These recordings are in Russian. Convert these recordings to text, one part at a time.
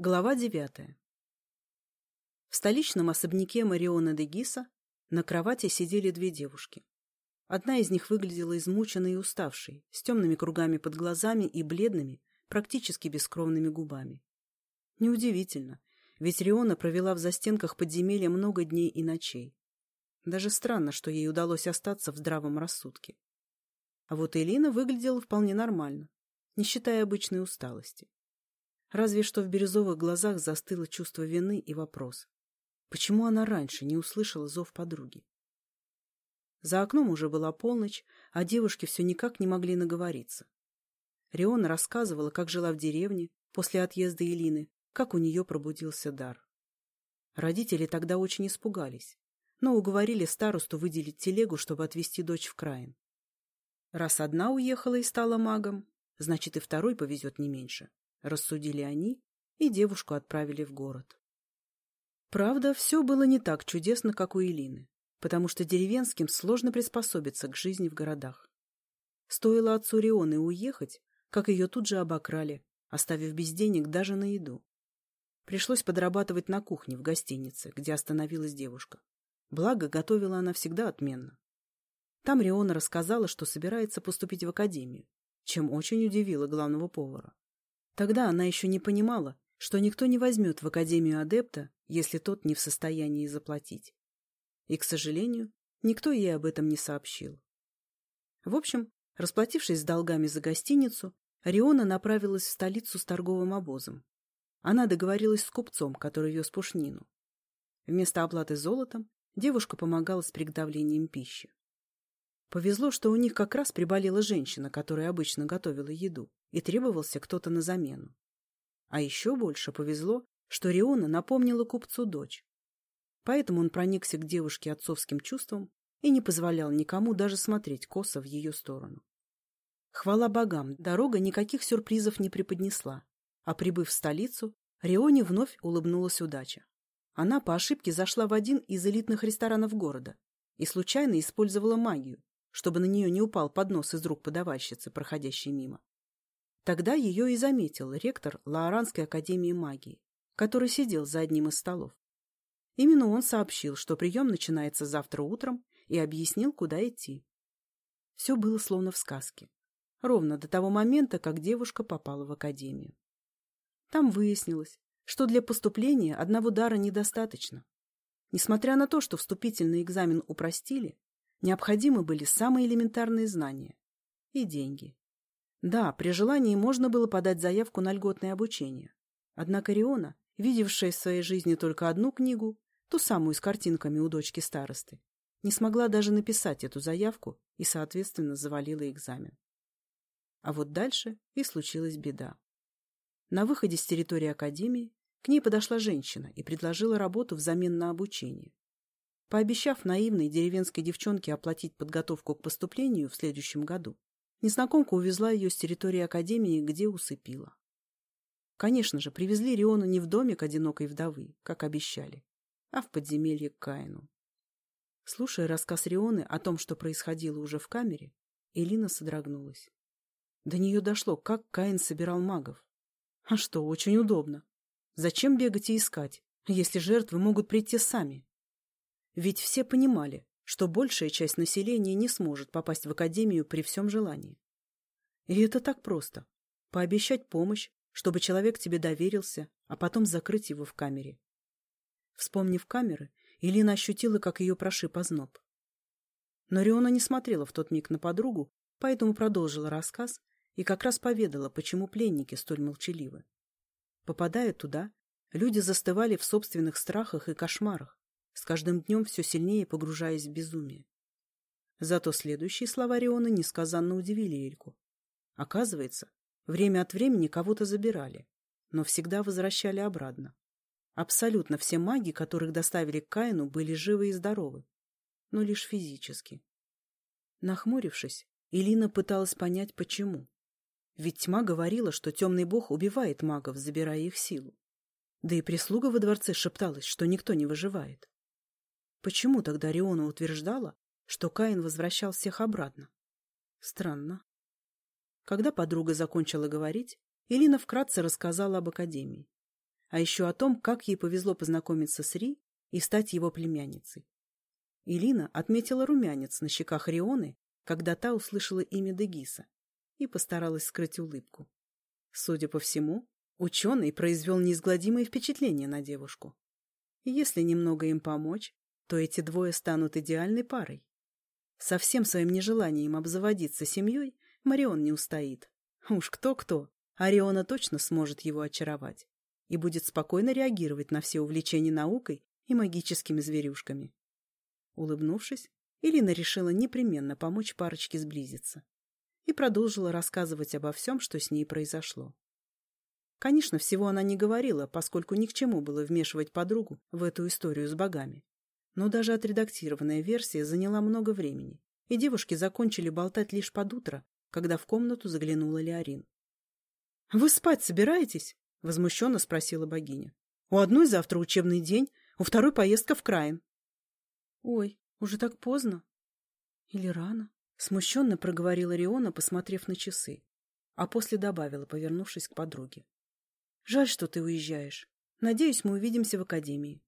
Глава девятая. В столичном особняке Мариона де Гиса на кровати сидели две девушки. Одна из них выглядела измученной и уставшей, с темными кругами под глазами и бледными, практически бескровными губами. Неудивительно, ведь Риона провела в застенках подземелья много дней и ночей. Даже странно, что ей удалось остаться в здравом рассудке. А вот Элина выглядела вполне нормально, не считая обычной усталости. Разве что в бирюзовых глазах застыло чувство вины и вопрос. Почему она раньше не услышала зов подруги? За окном уже была полночь, а девушки все никак не могли наговориться. Риона рассказывала, как жила в деревне после отъезда Элины, как у нее пробудился дар. Родители тогда очень испугались, но уговорили старосту выделить телегу, чтобы отвезти дочь в Краин. Раз одна уехала и стала магом, значит и второй повезет не меньше. — рассудили они, и девушку отправили в город. Правда, все было не так чудесно, как у Элины, потому что деревенским сложно приспособиться к жизни в городах. Стоило отцу Рионы уехать, как ее тут же обокрали, оставив без денег даже на еду. Пришлось подрабатывать на кухне в гостинице, где остановилась девушка. Благо, готовила она всегда отменно. Там Риона рассказала, что собирается поступить в академию, чем очень удивила главного повара. Тогда она еще не понимала, что никто не возьмет в Академию адепта, если тот не в состоянии заплатить. И, к сожалению, никто ей об этом не сообщил. В общем, расплатившись с долгами за гостиницу, Риона направилась в столицу с торговым обозом. Она договорилась с купцом, который вез пушнину. Вместо оплаты золотом девушка помогала с приготовлением пищи. Повезло, что у них как раз приболела женщина, которая обычно готовила еду, и требовался кто-то на замену. А еще больше повезло, что Риона напомнила купцу дочь. Поэтому он проникся к девушке отцовским чувством и не позволял никому даже смотреть косо в ее сторону. Хвала богам, дорога никаких сюрпризов не преподнесла, а прибыв в столицу, Рионе вновь улыбнулась удача. Она по ошибке зашла в один из элитных ресторанов города и случайно использовала магию, чтобы на нее не упал поднос из рук подавальщицы, проходящей мимо. Тогда ее и заметил ректор Лаоранской академии магии, который сидел за одним из столов. Именно он сообщил, что прием начинается завтра утром, и объяснил, куда идти. Все было словно в сказке. Ровно до того момента, как девушка попала в академию. Там выяснилось, что для поступления одного дара недостаточно. Несмотря на то, что вступительный экзамен упростили, Необходимы были самые элементарные знания. И деньги. Да, при желании можно было подать заявку на льготное обучение. Однако Риона, видевшая в своей жизни только одну книгу, ту самую с картинками у дочки старосты, не смогла даже написать эту заявку и, соответственно, завалила экзамен. А вот дальше и случилась беда. На выходе с территории Академии к ней подошла женщина и предложила работу взамен на обучение. Пообещав наивной деревенской девчонке оплатить подготовку к поступлению в следующем году, незнакомка увезла ее с территории академии, где усыпила. Конечно же, привезли Риону не в домик одинокой вдовы, как обещали, а в подземелье к Каину. Слушая рассказ Рионы о том, что происходило уже в камере, Элина содрогнулась. До нее дошло, как Каин собирал магов. А что, очень удобно. Зачем бегать и искать, если жертвы могут прийти сами? Ведь все понимали, что большая часть населения не сможет попасть в академию при всем желании. И это так просто. Пообещать помощь, чтобы человек тебе доверился, а потом закрыть его в камере. Вспомнив камеры, Илина ощутила, как ее прошиб озноб. Но Риона не смотрела в тот миг на подругу, поэтому продолжила рассказ и как раз поведала, почему пленники столь молчаливы. Попадая туда, люди застывали в собственных страхах и кошмарах, с каждым днем все сильнее погружаясь в безумие. Зато следующие слова Рионы несказанно удивили Эльку. Оказывается, время от времени кого-то забирали, но всегда возвращали обратно. Абсолютно все маги, которых доставили к Каину, были живы и здоровы, но лишь физически. Нахмурившись, Илина пыталась понять, почему. Ведь тьма говорила, что темный бог убивает магов, забирая их силу. Да и прислуга во дворце шепталась, что никто не выживает. Почему тогда Риона утверждала, что Каин возвращал всех обратно? Странно. Когда подруга закончила говорить, Элина вкратце рассказала об Академии. а еще о том, как ей повезло познакомиться с Ри и стать его племянницей. Илина отметила румянец на щеках Рионы, когда та услышала имя Дегиса, и постаралась скрыть улыбку. Судя по всему, ученый произвел неизгладимое впечатление на девушку. Если немного им помочь, то эти двое станут идеальной парой. Со всем своим нежеланием обзаводиться семьей Марион не устоит. Уж кто-кто, Ариона точно сможет его очаровать и будет спокойно реагировать на все увлечения наукой и магическими зверюшками. Улыбнувшись, Ирина решила непременно помочь парочке сблизиться и продолжила рассказывать обо всем, что с ней произошло. Конечно, всего она не говорила, поскольку ни к чему было вмешивать подругу в эту историю с богами. Но даже отредактированная версия заняла много времени, и девушки закончили болтать лишь под утро, когда в комнату заглянула Леорин. — Вы спать собираетесь? — возмущенно спросила богиня. — У одной завтра учебный день, у второй поездка в Краин. — Ой, уже так поздно. — Или рано? — смущенно проговорила Риона, посмотрев на часы, а после добавила, повернувшись к подруге. — Жаль, что ты уезжаешь. Надеюсь, мы увидимся в академии. —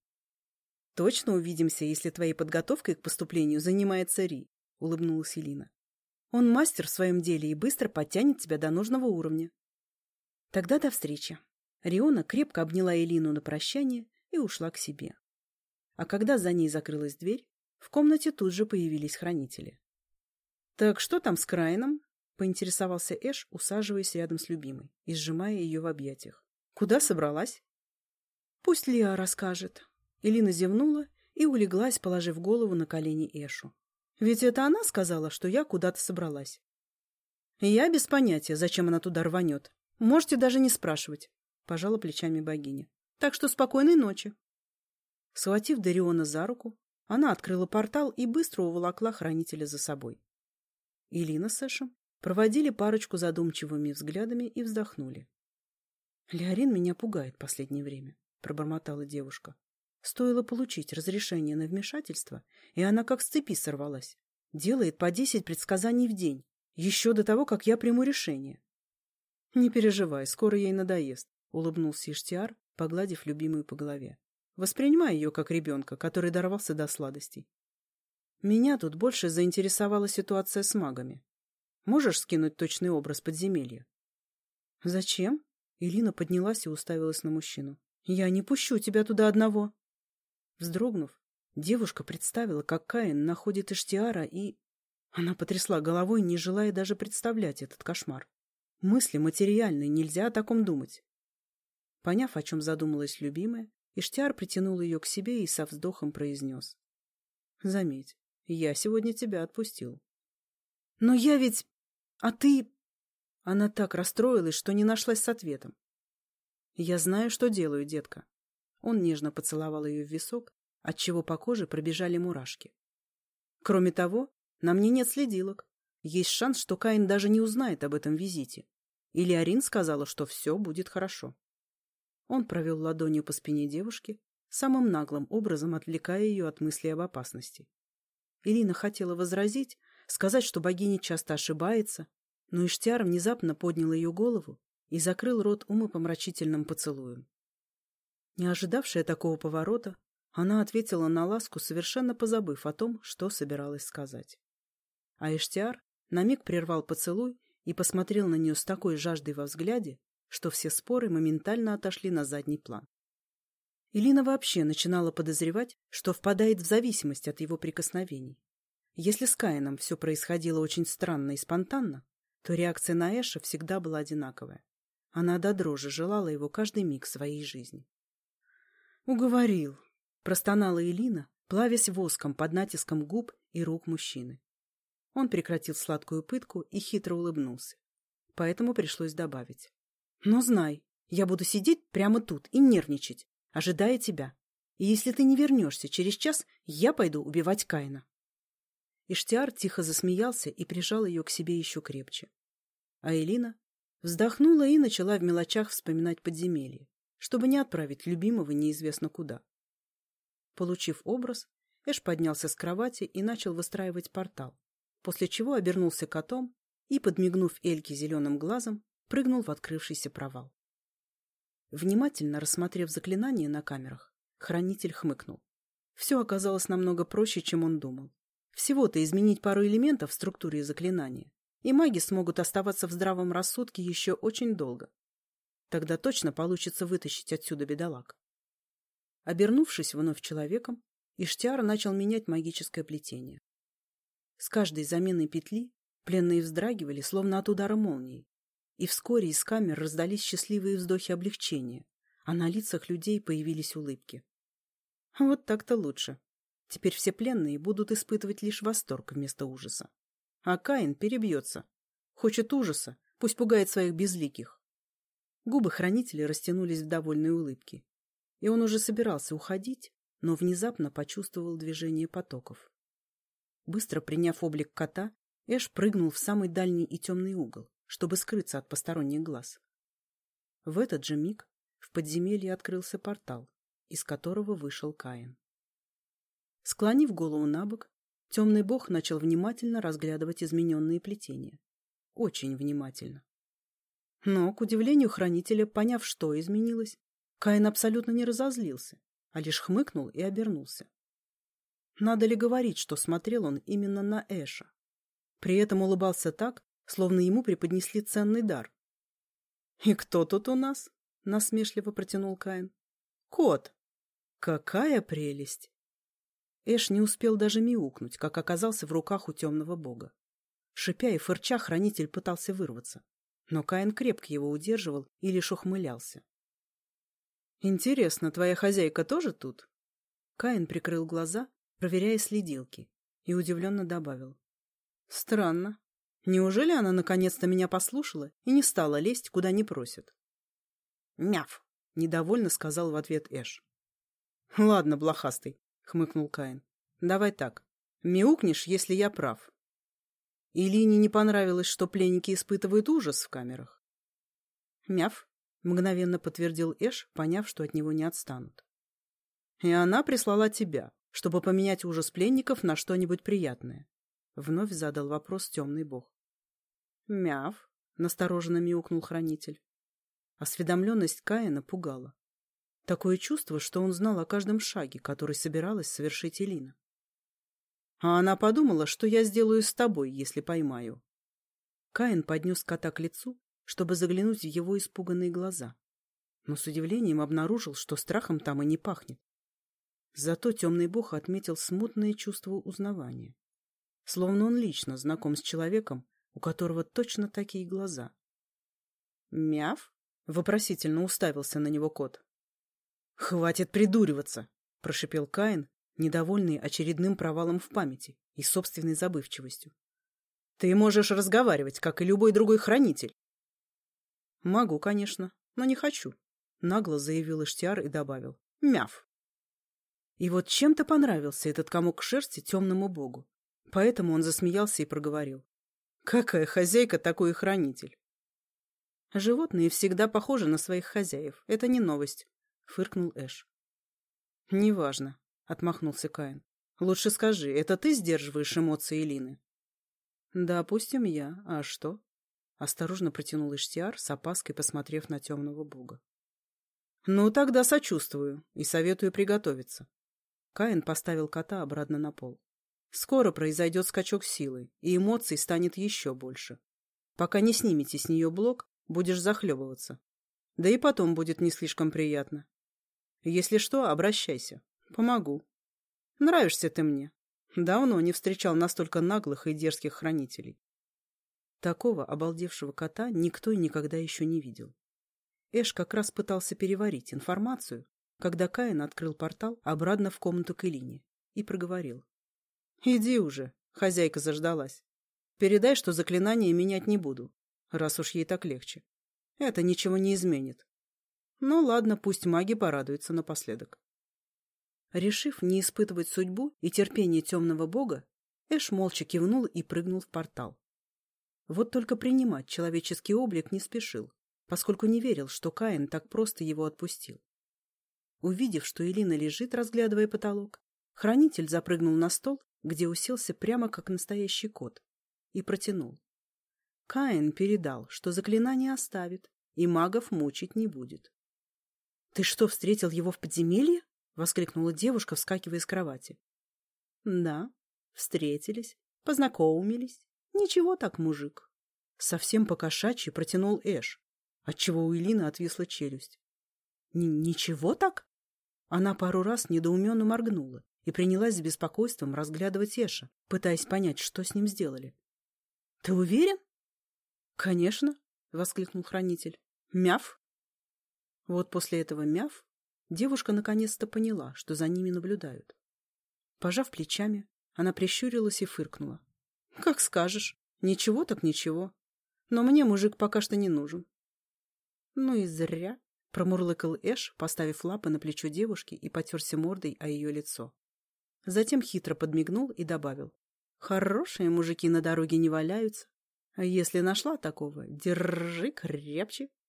Точно увидимся, если твоей подготовкой к поступлению занимается Ри, — улыбнулась Элина. — Он мастер в своем деле и быстро подтянет тебя до нужного уровня. — Тогда до встречи. Риона крепко обняла Элину на прощание и ушла к себе. А когда за ней закрылась дверь, в комнате тут же появились хранители. — Так что там с Крайном? — поинтересовался Эш, усаживаясь рядом с любимой и сжимая ее в объятиях. — Куда собралась? — Пусть Лиа расскажет, Элина зевнула и улеглась, положив голову на колени Эшу. Ведь это она сказала, что я куда-то собралась. Я без понятия, зачем она туда рванет. Можете даже не спрашивать, — пожала плечами богиня. Так что спокойной ночи. Схватив Дариона за руку, она открыла портал и быстро уволокла хранителя за собой. Илина с Эшем проводили парочку задумчивыми взглядами и вздохнули. — Леорин меня пугает последнее время, — пробормотала девушка. Стоило получить разрешение на вмешательство, и она как с цепи сорвалась. Делает по десять предсказаний в день, еще до того, как я приму решение. — Не переживай, скоро ей надоест, — улыбнулся Иштиар, погладив любимую по голове. — Воспринимай ее как ребенка, который дорвался до сладостей. Меня тут больше заинтересовала ситуация с магами. Можешь скинуть точный образ подземелья? — Зачем? Илина поднялась и уставилась на мужчину. — Я не пущу тебя туда одного. Вздрогнув, девушка представила, как Каин находит Иштиара, и... Она потрясла головой, не желая даже представлять этот кошмар. Мысли материальные, нельзя о таком думать. Поняв, о чем задумалась любимая, Иштиар притянул ее к себе и со вздохом произнес. — Заметь, я сегодня тебя отпустил. — Но я ведь... А ты... Она так расстроилась, что не нашлась с ответом. — Я знаю, что делаю, детка. Он нежно поцеловал ее в висок, отчего по коже пробежали мурашки. Кроме того, на мне нет следилок. Есть шанс, что Каин даже не узнает об этом визите. Или Арин сказала, что все будет хорошо. Он провел ладонью по спине девушки, самым наглым образом отвлекая ее от мыслей об опасности. Ирина хотела возразить, сказать, что богиня часто ошибается, но Иштиар внезапно поднял ее голову и закрыл рот умопомрачительным поцелуем. Не ожидавшая такого поворота, она ответила на ласку, совершенно позабыв о том, что собиралась сказать. А Эштиар на миг прервал поцелуй и посмотрел на нее с такой жаждой во взгляде, что все споры моментально отошли на задний план. Илина вообще начинала подозревать, что впадает в зависимость от его прикосновений. Если с Каином все происходило очень странно и спонтанно, то реакция на Эша всегда была одинаковая. Она до дрожи желала его каждый миг своей жизни. «Уговорил», — простонала Элина, плавясь воском под натиском губ и рук мужчины. Он прекратил сладкую пытку и хитро улыбнулся. Поэтому пришлось добавить. «Но знай, я буду сидеть прямо тут и нервничать, ожидая тебя. И если ты не вернешься через час, я пойду убивать Каина». Иштиар тихо засмеялся и прижал ее к себе еще крепче. А Элина вздохнула и начала в мелочах вспоминать подземелье чтобы не отправить любимого неизвестно куда. Получив образ, Эш поднялся с кровати и начал выстраивать портал, после чего обернулся котом и, подмигнув Эльке зеленым глазом, прыгнул в открывшийся провал. Внимательно рассмотрев заклинание на камерах, хранитель хмыкнул. Все оказалось намного проще, чем он думал. Всего-то изменить пару элементов в структуре заклинания, и маги смогут оставаться в здравом рассудке еще очень долго. Тогда точно получится вытащить отсюда бедолаг. Обернувшись вновь человеком, Иштиар начал менять магическое плетение. С каждой заменой петли пленные вздрагивали, словно от удара молнии, и вскоре из камер раздались счастливые вздохи облегчения, а на лицах людей появились улыбки. Вот так-то лучше. Теперь все пленные будут испытывать лишь восторг вместо ужаса. А Каин перебьется. Хочет ужаса, пусть пугает своих безликих. Губы хранителя растянулись в довольной улыбке, и он уже собирался уходить, но внезапно почувствовал движение потоков. Быстро приняв облик кота, Эш прыгнул в самый дальний и темный угол, чтобы скрыться от посторонних глаз. В этот же миг в подземелье открылся портал, из которого вышел Каин. Склонив голову на бок, темный бог начал внимательно разглядывать измененные плетения. Очень внимательно. Но, к удивлению хранителя, поняв, что изменилось, Каин абсолютно не разозлился, а лишь хмыкнул и обернулся. Надо ли говорить, что смотрел он именно на Эша? При этом улыбался так, словно ему преподнесли ценный дар. «И кто тут у нас?» — насмешливо протянул Каин. «Кот! Какая прелесть!» Эш не успел даже мяукнуть, как оказался в руках у темного бога. Шипя и фырча, хранитель пытался вырваться, но Каин крепко его удерживал и лишь ухмылялся. «Интересно, твоя хозяйка тоже тут?» Каин прикрыл глаза, проверяя следилки, и удивленно добавил. «Странно. Неужели она наконец-то меня послушала и не стала лезть, куда не просят? «Мяв!» — недовольно сказал в ответ Эш. «Ладно, блохастый», — хмыкнул Каин. «Давай так. Мяукнешь, если я прав». Илине не понравилось, что пленники испытывают ужас в камерах. «Мяв», — мгновенно подтвердил Эш, поняв, что от него не отстанут. «И она прислала тебя, чтобы поменять ужас пленников на что-нибудь приятное. Вновь задал вопрос темный бог. «Мяв!» — настороженно мяукнул хранитель. Осведомленность Каина пугала. Такое чувство, что он знал о каждом шаге, который собиралась совершить Элина. А она подумала, что я сделаю с тобой, если поймаю. Каин поднес кота к лицу, чтобы заглянуть в его испуганные глаза, но с удивлением обнаружил, что страхом там и не пахнет. Зато темный бог отметил смутное чувство узнавания словно он лично знаком с человеком, у которого точно такие глаза. «Мяв?» — вопросительно уставился на него кот. «Хватит придуриваться!» — прошипел Каин, недовольный очередным провалом в памяти и собственной забывчивостью. «Ты можешь разговаривать, как и любой другой хранитель». «Могу, конечно, но не хочу», — нагло заявил Иштиар и добавил. «Мяв». И вот чем-то понравился этот комок шерсти темному богу. Поэтому он засмеялся и проговорил. «Какая хозяйка, такой хранитель!» «Животные всегда похожи на своих хозяев. Это не новость», — фыркнул Эш. «Неважно», — отмахнулся Каин. «Лучше скажи, это ты сдерживаешь эмоции Лины?» «Допустим, я. А что?» Осторожно протянул Иштиар, с опаской посмотрев на темного бога. «Ну, тогда сочувствую и советую приготовиться». Каин поставил кота обратно на пол. Скоро произойдет скачок силы, и эмоций станет еще больше. Пока не снимете с нее блок, будешь захлебываться. Да и потом будет не слишком приятно. Если что, обращайся. Помогу. Нравишься ты мне. Давно не встречал настолько наглых и дерзких хранителей. Такого обалдевшего кота никто и никогда еще не видел. Эш как раз пытался переварить информацию, когда Каин открыл портал обратно в комнату к Элине и проговорил. Иди уже, хозяйка заждалась. Передай, что заклинание менять не буду, раз уж ей так легче. Это ничего не изменит. Ну ладно, пусть маги порадуются напоследок. Решив не испытывать судьбу и терпение темного бога, Эш молча кивнул и прыгнул в портал. Вот только принимать человеческий облик не спешил, поскольку не верил, что Каин так просто его отпустил. Увидев, что Элина лежит, разглядывая потолок, хранитель запрыгнул на стол где уселся прямо как настоящий кот, и протянул. Каин передал, что заклинание оставит и магов мучить не будет. Ты что, встретил его в подземелье? — воскликнула девушка, вскакивая с кровати. — Да, встретились, познакомились. Ничего так, мужик. Совсем покошачьи протянул Эш, отчего у Элины отвисла челюсть. — Ничего так? Она пару раз недоуменно моргнула и принялась с беспокойством разглядывать Эша, пытаясь понять, что с ним сделали. — Ты уверен? — Конечно, — воскликнул хранитель. — Мяв? Вот после этого мяв девушка наконец-то поняла, что за ними наблюдают. Пожав плечами, она прищурилась и фыркнула. — Как скажешь. Ничего так ничего. Но мне мужик пока что не нужен. — Ну и зря, — промурлыкал Эш, поставив лапы на плечо девушки и потерся мордой о ее лицо. Затем хитро подмигнул и добавил. — Хорошие мужики на дороге не валяются. А если нашла такого, держи крепче. —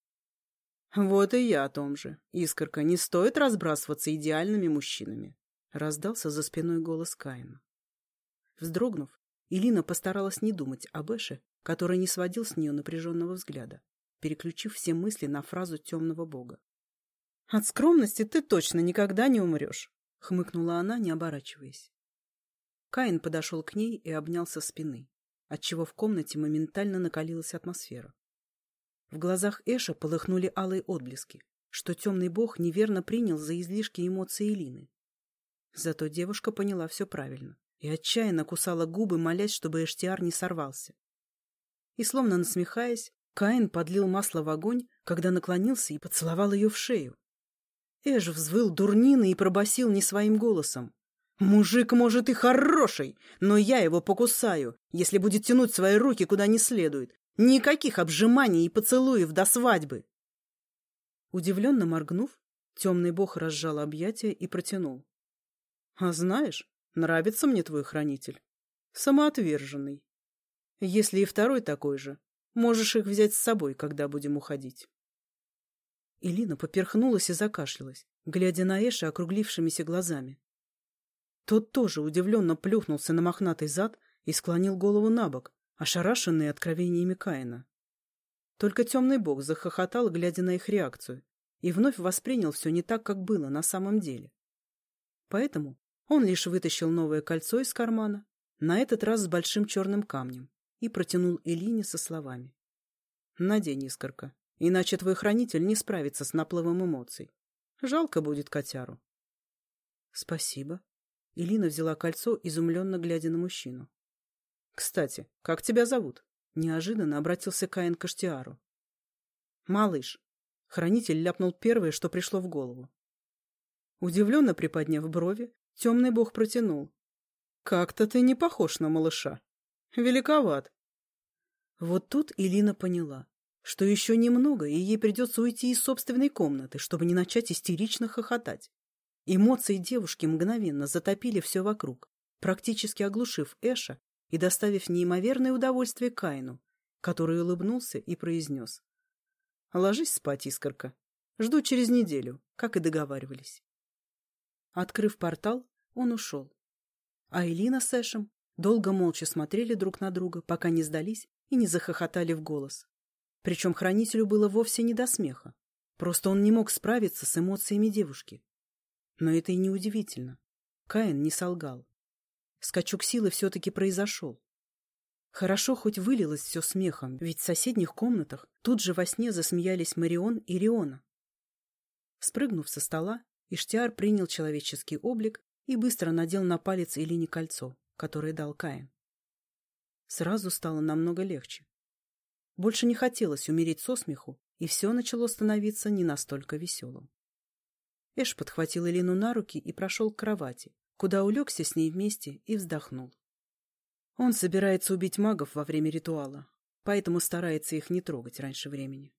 Вот и я о том же. Искорка, не стоит разбрасываться идеальными мужчинами. Раздался за спиной голос Каина. Вздрогнув, Илина постаралась не думать об Эше, который не сводил с нее напряженного взгляда переключив все мысли на фразу темного бога. «От скромности ты точно никогда не умрешь», — хмыкнула она, не оборачиваясь. Каин подошел к ней и обнял со спины, отчего в комнате моментально накалилась атмосфера. В глазах Эша полыхнули алые отблески, что темный бог неверно принял за излишки эмоций Элины. Зато девушка поняла все правильно и отчаянно кусала губы, молясь, чтобы Эштиар не сорвался. И, словно насмехаясь, Каин подлил масло в огонь, когда наклонился и поцеловал ее в шею. Эш взвыл дурнины и пробасил не своим голосом. «Мужик, может, и хороший, но я его покусаю, если будет тянуть свои руки куда не следует. Никаких обжиманий и поцелуев до свадьбы!» Удивленно моргнув, темный бог разжал объятия и протянул. «А знаешь, нравится мне твой хранитель. Самоотверженный. Если и второй такой же, Можешь их взять с собой, когда будем уходить. Илина поперхнулась и закашлялась, глядя на Эша округлившимися глазами. Тот тоже удивленно плюхнулся на мохнатый зад и склонил голову на бок, ошарашенный откровениями Каина. Только темный бог захохотал, глядя на их реакцию, и вновь воспринял все не так, как было на самом деле. Поэтому он лишь вытащил новое кольцо из кармана, на этот раз с большим черным камнем, и протянул Элине со словами. «Надень, искорка, иначе твой хранитель не справится с наплывом эмоций. Жалко будет котяру». «Спасибо». Элина взяла кольцо, изумленно глядя на мужчину. «Кстати, как тебя зовут?» Неожиданно обратился Каин к Аштиару. «Малыш». Хранитель ляпнул первое, что пришло в голову. Удивленно приподняв брови, темный бог протянул. «Как-то ты не похож на малыша». Великоват. Вот тут Илина поняла, что еще немного, и ей придется уйти из собственной комнаты, чтобы не начать истерично хохотать. Эмоции девушки мгновенно затопили все вокруг, практически оглушив Эша и доставив неимоверное удовольствие Каину, который улыбнулся и произнес. «Ложись спать, искорка. Жду через неделю, как и договаривались». Открыв портал, он ушел. А Элина с Эшем Долго молча смотрели друг на друга, пока не сдались и не захохотали в голос. Причем хранителю было вовсе не до смеха. Просто он не мог справиться с эмоциями девушки. Но это и не удивительно. Каин не солгал. Скачок силы все-таки произошел. Хорошо хоть вылилось все смехом, ведь в соседних комнатах тут же во сне засмеялись Марион и Риона. Спрыгнув со стола, Иштиар принял человеческий облик и быстро надел на палец Элине кольцо который дал Каин. Сразу стало намного легче. Больше не хотелось умереть со смеху, и все начало становиться не настолько веселым. Эш подхватил Элину на руки и прошел к кровати, куда улегся с ней вместе и вздохнул. Он собирается убить магов во время ритуала, поэтому старается их не трогать раньше времени.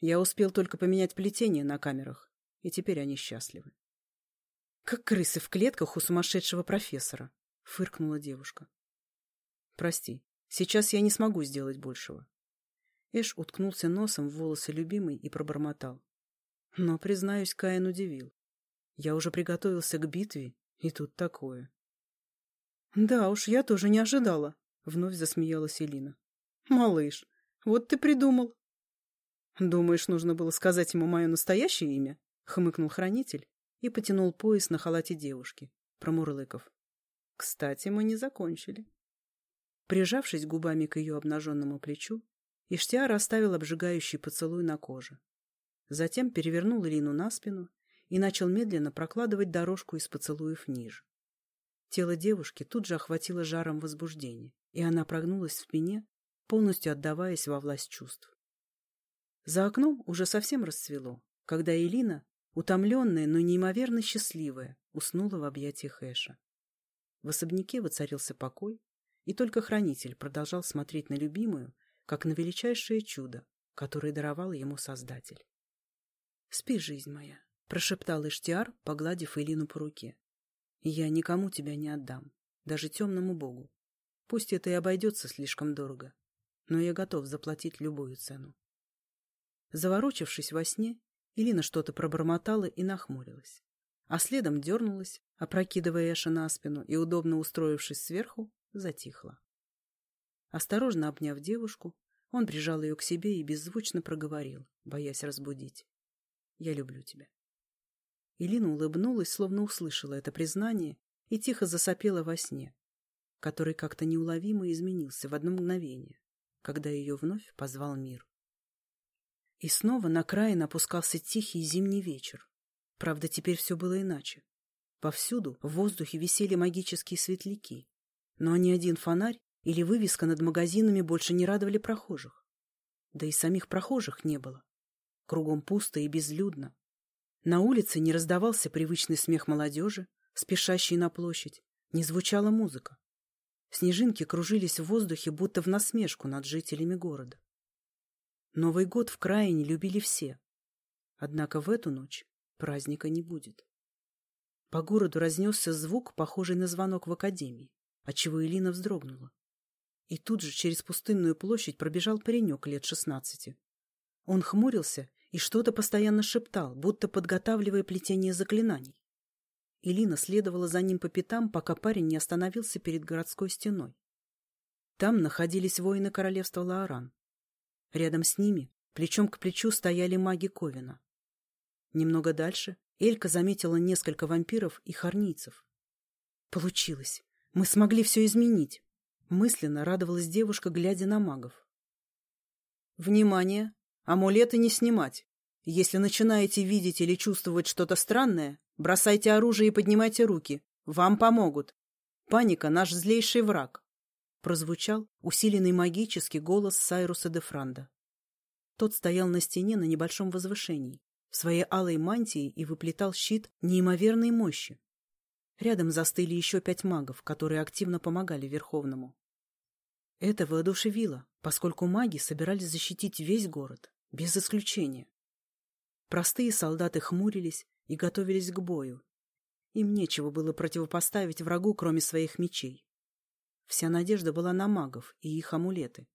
Я успел только поменять плетение на камерах, и теперь они счастливы. Как крысы в клетках у сумасшедшего профессора, — фыркнула девушка. «Прости, сейчас я не смогу сделать большего». Эш уткнулся носом в волосы любимой и пробормотал. Но, признаюсь, Каин удивил. Я уже приготовился к битве, и тут такое. «Да уж, я тоже не ожидала», — вновь засмеялась Элина. «Малыш, вот ты придумал». «Думаешь, нужно было сказать ему мое настоящее имя?» — хмыкнул хранитель и потянул пояс на халате девушки, промурлыков. Кстати, мы не закончили. Прижавшись губами к ее обнаженному плечу, Иштиар оставил обжигающий поцелуй на коже. Затем перевернул Ирину на спину и начал медленно прокладывать дорожку из поцелуев ниже. Тело девушки тут же охватило жаром возбуждения, и она прогнулась в спине, полностью отдаваясь во власть чувств. За окном уже совсем расцвело, когда Элина, утомленная, но неимоверно счастливая, уснула в объятиях Эша. В особняке воцарился покой, и только хранитель продолжал смотреть на любимую, как на величайшее чудо, которое даровал ему Создатель. — Спи, жизнь моя, — прошептал Иштиар, погладив Элину по руке. — Я никому тебя не отдам, даже темному богу. Пусть это и обойдется слишком дорого, но я готов заплатить любую цену. Заворочившись во сне, Элина что-то пробормотала и нахмурилась, а следом дернулась, опрокидывая Эша на спину и, удобно устроившись сверху, затихла. Осторожно обняв девушку, он прижал ее к себе и беззвучно проговорил, боясь разбудить. «Я люблю тебя». Илина улыбнулась, словно услышала это признание, и тихо засопела во сне, который как-то неуловимо изменился в одно мгновение, когда ее вновь позвал мир. И снова на краин опускался тихий зимний вечер. Правда, теперь все было иначе. Повсюду в воздухе висели магические светляки, но ни один фонарь или вывеска над магазинами больше не радовали прохожих. Да и самих прохожих не было. Кругом пусто и безлюдно. На улице не раздавался привычный смех молодежи, спешащей на площадь, не звучала музыка. Снежинки кружились в воздухе, будто в насмешку над жителями города. Новый год в крае не любили все. Однако в эту ночь праздника не будет. По городу разнесся звук, похожий на звонок в академии отчего Элина вздрогнула. И тут же через пустынную площадь пробежал паренек лет шестнадцати. Он хмурился и что-то постоянно шептал, будто подготавливая плетение заклинаний. Элина следовала за ним по пятам, пока парень не остановился перед городской стеной. Там находились воины королевства Лааран. Рядом с ними, плечом к плечу, стояли маги Ковина. Немного дальше Элька заметила несколько вампиров и хорнийцев. Получилось. Мы смогли все изменить. Мысленно радовалась девушка, глядя на магов. Внимание! Амулеты не снимать. Если начинаете видеть или чувствовать что-то странное, бросайте оружие и поднимайте руки. Вам помогут. Паника — наш злейший враг. Прозвучал усиленный магический голос Сайруса де Франда. Тот стоял на стене на небольшом возвышении, в своей алой мантии и выплетал щит неимоверной мощи. Рядом застыли еще пять магов, которые активно помогали Верховному. Это воодушевило, поскольку маги собирались защитить весь город, без исключения. Простые солдаты хмурились и готовились к бою. Им нечего было противопоставить врагу, кроме своих мечей. Вся надежда была на магов и их амулеты.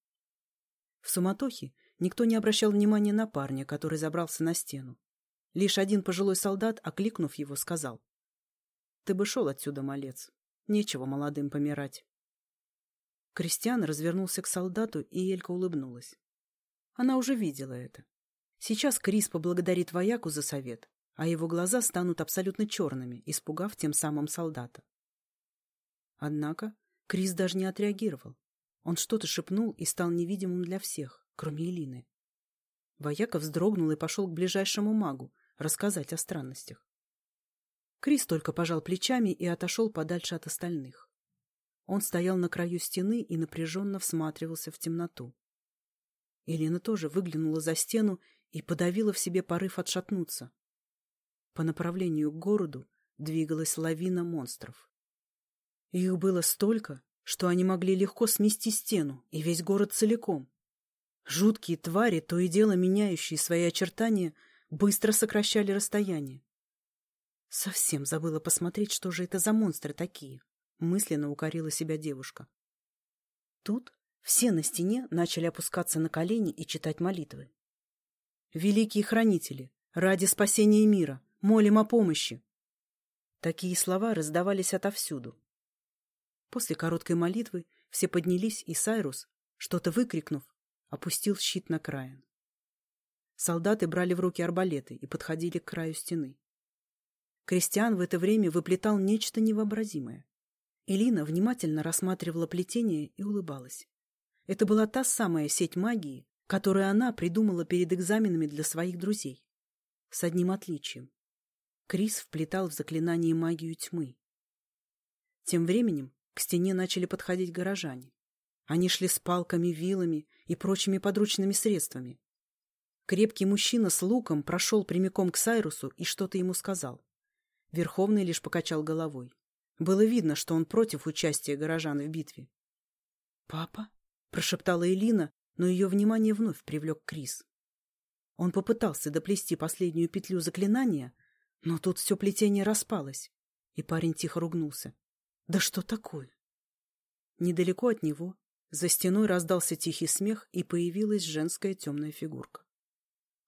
В суматохе никто не обращал внимания на парня, который забрался на стену. Лишь один пожилой солдат, окликнув его, сказал — ты бы шел отсюда, малец. Нечего молодым помирать. Кристиан развернулся к солдату, и Элька улыбнулась. Она уже видела это. Сейчас Крис поблагодарит вояку за совет, а его глаза станут абсолютно черными, испугав тем самым солдата. Однако Крис даже не отреагировал. Он что-то шепнул и стал невидимым для всех, кроме Элины. Вояка вздрогнул и пошел к ближайшему магу рассказать о странностях. Крис только пожал плечами и отошел подальше от остальных. Он стоял на краю стены и напряженно всматривался в темноту. Елена тоже выглянула за стену и подавила в себе порыв отшатнуться. По направлению к городу двигалась лавина монстров. Их было столько, что они могли легко смести стену и весь город целиком. Жуткие твари, то и дело меняющие свои очертания, быстро сокращали расстояние. Совсем забыла посмотреть, что же это за монстры такие. Мысленно укорила себя девушка. Тут все на стене начали опускаться на колени и читать молитвы. «Великие хранители, ради спасения мира, молим о помощи!» Такие слова раздавались отовсюду. После короткой молитвы все поднялись, и Сайрус, что-то выкрикнув, опустил щит на краен. солдаты брали в руки арбалеты и подходили к краю стены. Кристиан в это время выплетал нечто невообразимое. Элина внимательно рассматривала плетение и улыбалась. Это была та самая сеть магии, которую она придумала перед экзаменами для своих друзей. С одним отличием. Крис вплетал в заклинание магию тьмы. Тем временем к стене начали подходить горожане. Они шли с палками, вилами и прочими подручными средствами. Крепкий мужчина с луком прошел прямиком к Сайрусу и что-то ему сказал. Верховный лишь покачал головой. Было видно, что он против участия горожан в битве. «Папа?» — прошептала Элина, но ее внимание вновь привлек Крис. Он попытался доплести последнюю петлю заклинания, но тут все плетение распалось, и парень тихо ругнулся. «Да что такое?» Недалеко от него, за стеной раздался тихий смех, и появилась женская темная фигурка.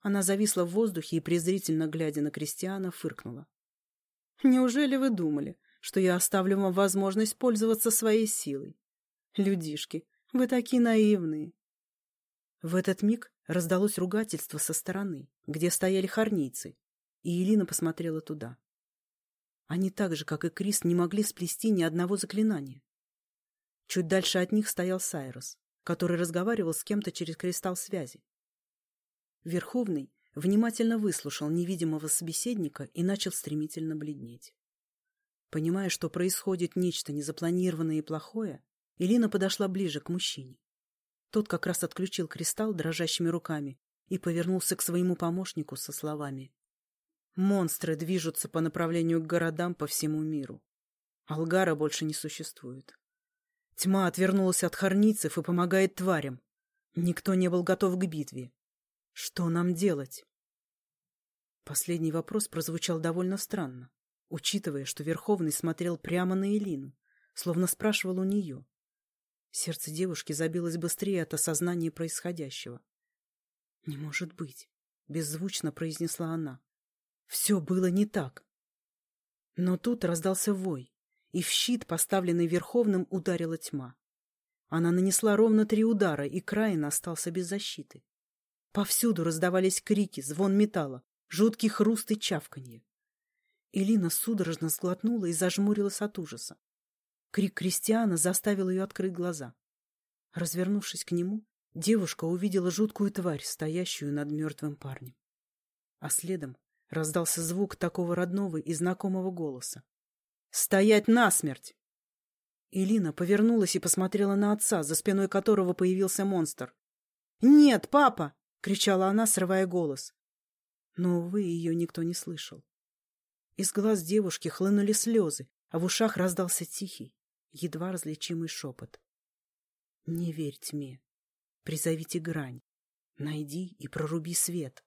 Она зависла в воздухе и, презрительно глядя на Кристиана, фыркнула. Неужели вы думали, что я оставлю вам возможность пользоваться своей силой? Людишки, вы такие наивные. В этот миг раздалось ругательство со стороны, где стояли хорнийцы, и Елина посмотрела туда. Они так же, как и Крис, не могли сплести ни одного заклинания. Чуть дальше от них стоял Сайрос, который разговаривал с кем-то через кристалл связи. Верховный внимательно выслушал невидимого собеседника и начал стремительно бледнеть. Понимая, что происходит нечто незапланированное и плохое, Элина подошла ближе к мужчине. Тот как раз отключил кристалл дрожащими руками и повернулся к своему помощнику со словами. «Монстры движутся по направлению к городам по всему миру. Алгара больше не существует. Тьма отвернулась от хорницев и помогает тварям. Никто не был готов к битве. Что нам делать? Последний вопрос прозвучал довольно странно, учитывая, что Верховный смотрел прямо на Элину, словно спрашивал у нее. Сердце девушки забилось быстрее от осознания происходящего. «Не может быть!» — беззвучно произнесла она. «Все было не так!» Но тут раздался вой, и в щит, поставленный Верховным, ударила тьма. Она нанесла ровно три удара, и Краин остался без защиты. Повсюду раздавались крики, звон металла, жуткий хруст и чавканье. Элина судорожно сглотнула и зажмурилась от ужаса. Крик Кристиана заставил ее открыть глаза. Развернувшись к нему, девушка увидела жуткую тварь, стоящую над мертвым парнем. А следом раздался звук такого родного и знакомого голоса. «Стоять насмерть!» Элина повернулась и посмотрела на отца, за спиной которого появился монстр. «Нет, папа!» кричала она, срывая голос. Но, увы, ее никто не слышал. Из глаз девушки хлынули слезы, а в ушах раздался тихий, едва различимый шепот. «Не верь тьме. Призовите грань. Найди и проруби свет».